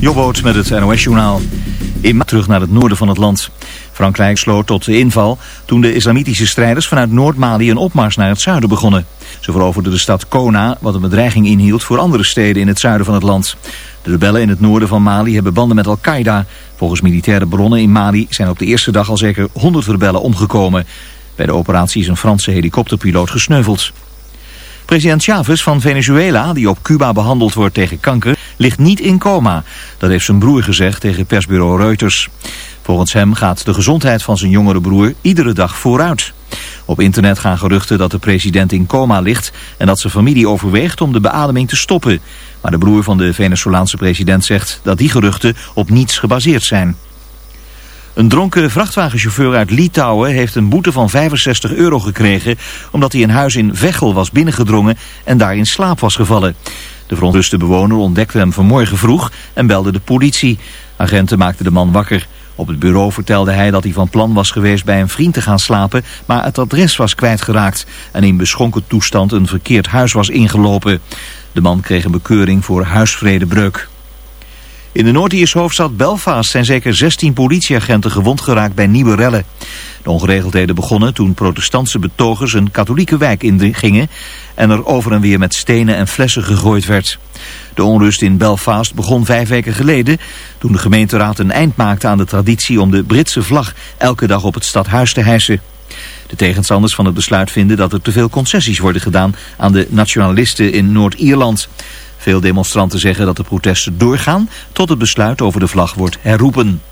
Jobboot met het NOS-journaal. In terug naar het noorden van het land. Frankrijk sloot tot de inval toen de islamitische strijders vanuit Noord-Mali een opmars naar het zuiden begonnen. Ze veroverden de stad Kona, wat een bedreiging inhield voor andere steden in het zuiden van het land. De rebellen in het noorden van Mali hebben banden met Al-Qaeda. Volgens militaire bronnen in Mali zijn op de eerste dag al zeker 100 rebellen omgekomen. Bij de operatie is een Franse helikopterpiloot gesneuveld. President Chavez van Venezuela, die op Cuba behandeld wordt tegen kanker, ligt niet in coma. Dat heeft zijn broer gezegd tegen persbureau Reuters. Volgens hem gaat de gezondheid van zijn jongere broer iedere dag vooruit. Op internet gaan geruchten dat de president in coma ligt en dat zijn familie overweegt om de beademing te stoppen. Maar de broer van de Venezolaanse president zegt dat die geruchten op niets gebaseerd zijn. Een dronken vrachtwagenchauffeur uit Litouwen heeft een boete van 65 euro gekregen... omdat hij een huis in Veghel was binnengedrongen en daar in slaap was gevallen. De verontruste bewoner ontdekte hem vanmorgen vroeg en belde de politie. Agenten maakten de man wakker. Op het bureau vertelde hij dat hij van plan was geweest bij een vriend te gaan slapen... maar het adres was kwijtgeraakt en in beschonken toestand een verkeerd huis was ingelopen. De man kreeg een bekeuring voor huisvredebreuk. In de Noord-Ierse hoofdstad Belfast zijn zeker 16 politieagenten gewond geraakt bij nieuwe rellen. De ongeregeldheden begonnen toen protestantse betogers een katholieke wijk ingingen en er over en weer met stenen en flessen gegooid werd. De onrust in Belfast begon vijf weken geleden toen de gemeenteraad een eind maakte aan de traditie om de Britse vlag elke dag op het stadhuis te hijsen. De tegenstanders van het besluit vinden dat er te veel concessies worden gedaan aan de nationalisten in Noord-Ierland. Veel demonstranten zeggen dat de protesten doorgaan tot het besluit over de vlag wordt herroepen.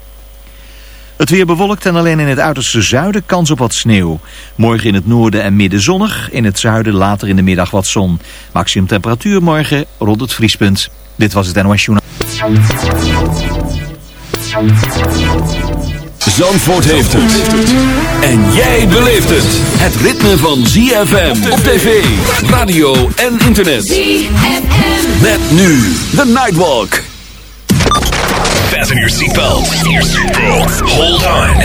Het weer bewolkt en alleen in het uiterste zuiden kans op wat sneeuw. Morgen in het noorden en midden zonnig, in het zuiden later in de middag wat zon. Maximum temperatuur morgen rond het vriespunt. Dit was het NOS Journal. Zandvoort heeft het. En jij beleeft het. Het ritme van ZFM op tv, radio en internet. ZFM. Met nu The Nightwalk. Fasten your seatbelt. Hold on.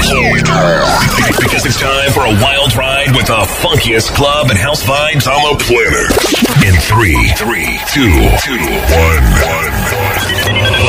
Because it's time for a wild ride with the funkiest club and house vibes on the planet. In three, three, two, two, one, one.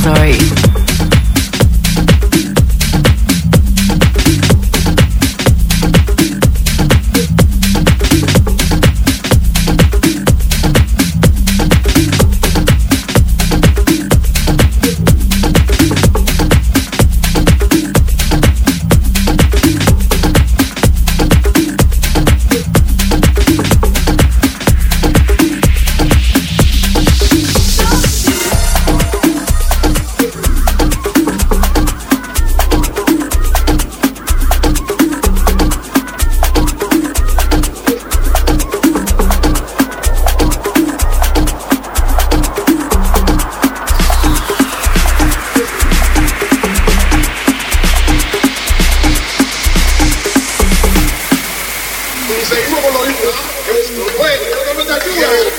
sorry. Esto fue, no.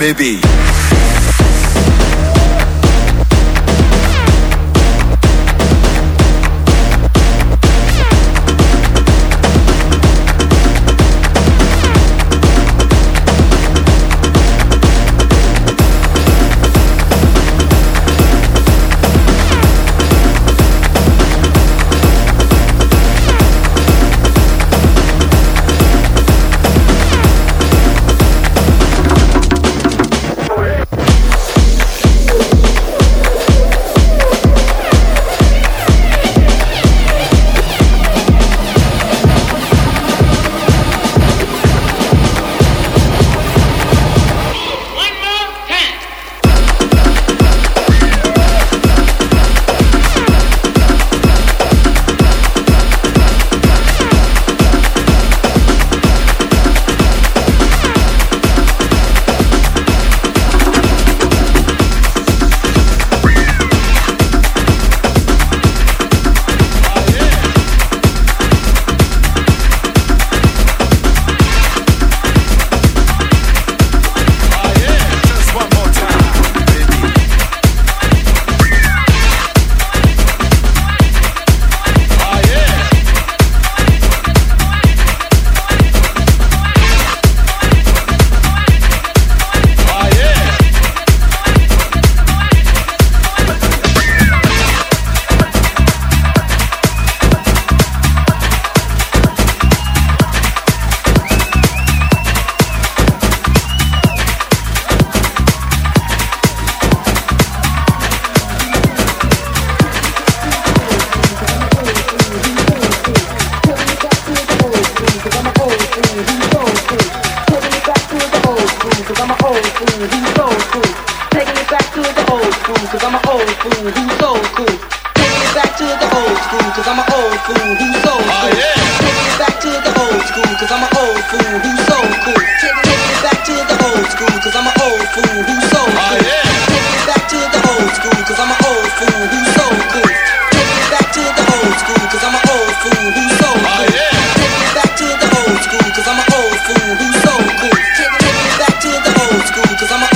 baby. old fool who's. Taking it back to the old school, I'm an old fool who's. Oh, Taking it back to the old I'm an old fool who's. Taking it back to the old I'm an old fool who's so cool. Oh, Taking it back to the old I'm an old fool who's so cool. Taking it back to the old I'm an old fool who's oh, so cool. Taking it back to the old I'm an old fool who's so cool. Taking it back to the old cause I'm an old fool who's so cool. cause I'm a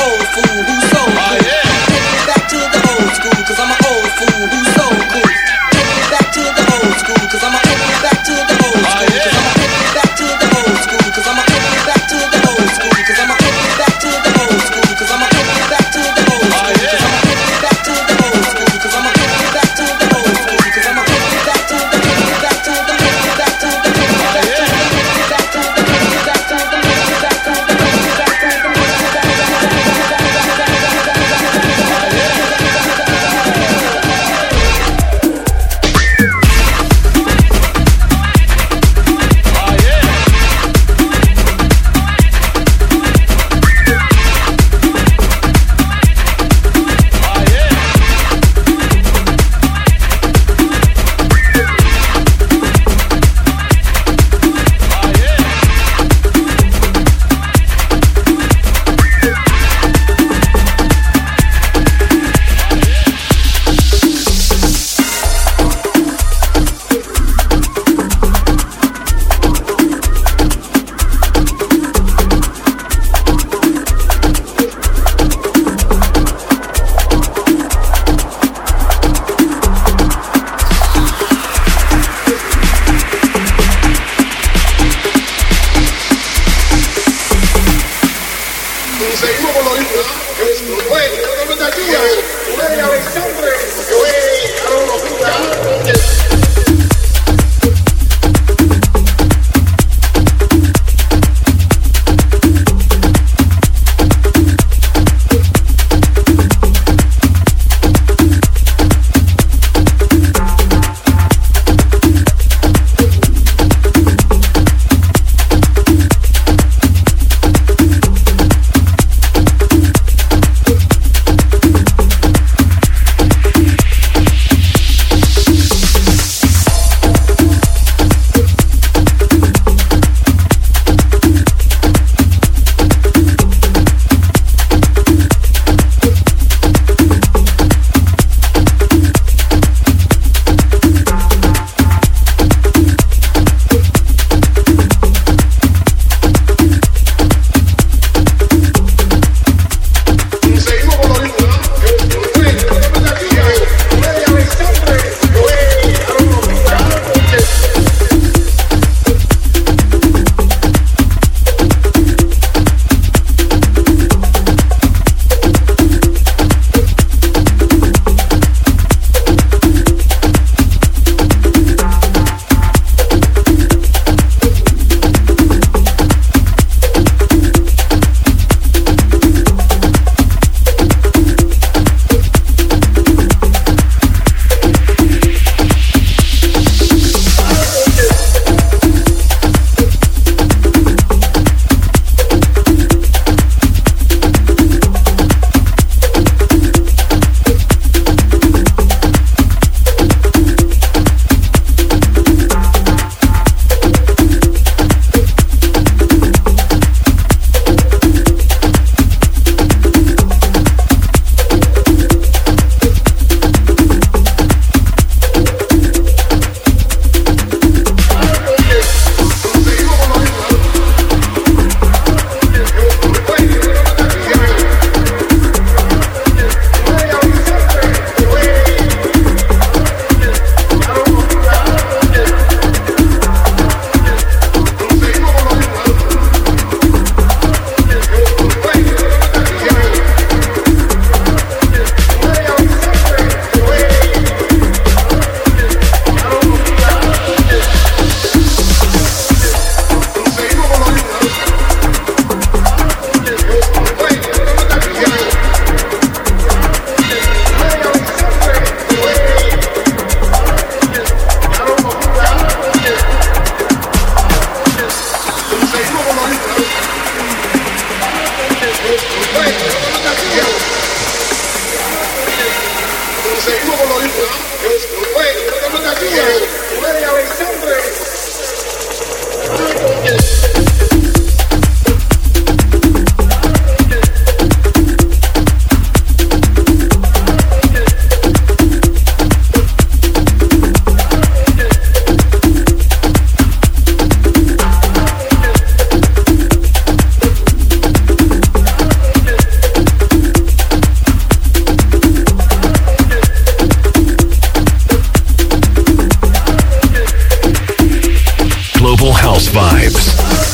vibes.